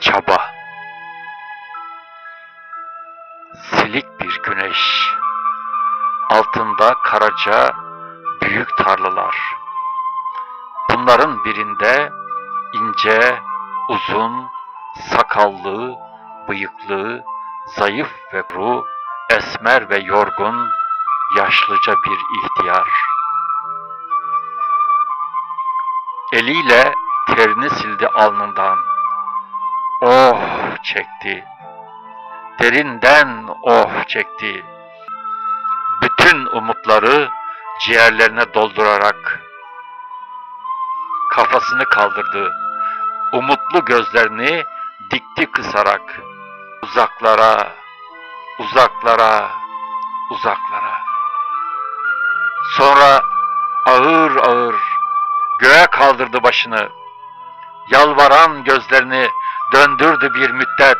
Çaba Silik bir güneş Altında karaca büyük tarlalar Bunların birinde ince, uzun, sakallı, bıyıklı, zayıf ve kuru, esmer ve yorgun, yaşlıca bir ihtiyar. Eliyle terini sildi alnından. Oh çekti. Derinden oh çekti. Bütün umutları ciğerlerine doldurarak kafasını kaldırdı. Umutlu gözlerini dikti kısarak uzaklara, uzaklara, uzaklara. Sonra ağır ağır göğe kaldırdı başını. Yalvaran gözlerini döndürdü bir müddet.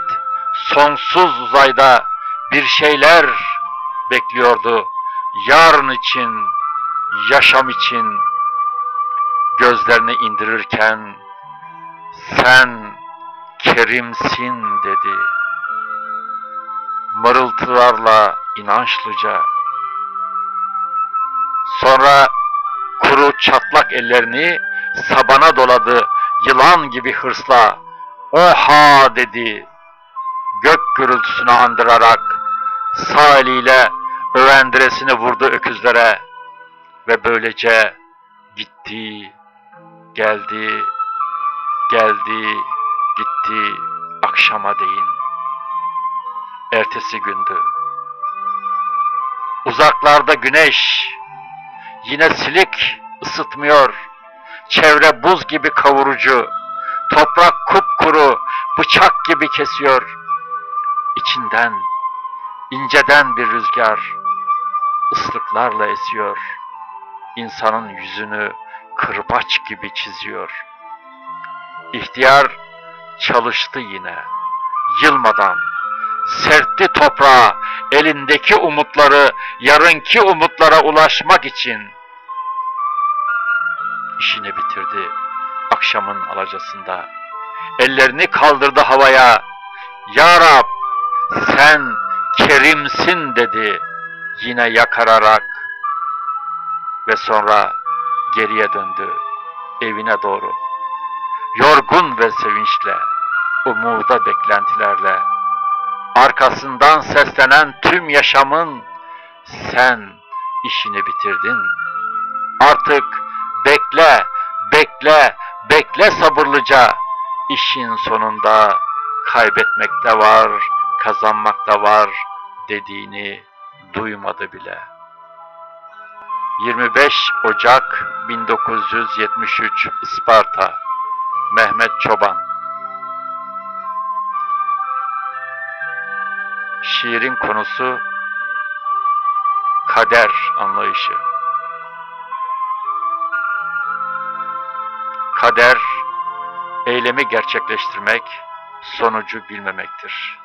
Sonsuz uzayda bir şeyler bekliyordu. Yarın için, yaşam için gözlerini indirirken sen kerimsin dedi. Mırıltılarla inançlıca. Sonra kuru çatlak ellerini sabana doladı yılan gibi hırsla. Oha dedi. Gök gürültüsünü andırarak sağ eliyle övendiresini vurdu öküzlere ve böylece gitti, geldi, geldi, gitti akşama değin. Ertesi gündü. Uzaklarda güneş yine silik ısıtmıyor. Çevre buz gibi kavurucu. Toprak kupkuru, bıçak gibi kesiyor. İçinden inceden bir rüzgar ıslıklarla esiyor. İnsanın yüzünü kırbaç gibi çiziyor. İhtiyar çalıştı yine, yılmadan. Sertti toprağa elindeki umutları yarınki umutlara ulaşmak için. İşini bitirdi akşamın alacasında. Ellerini kaldırdı havaya. Ya Rab sen kerimsin dedi yine yakararak ve sonra geriye döndü evine doğru. Yorgun ve sevinçle, umuda beklentilerle, arkasından seslenen tüm yaşamın sen işini bitirdin. Artık bekle, bekle, bekle sabırlıca. İşin sonunda kaybetmek de var, kazanmak da var dediğini duymadı bile. 25 Ocak 1973 Isparta Mehmet Çoban Şiirin konusu kader anlayışı. Kader eylemi gerçekleştirmek, sonucu bilmemektir.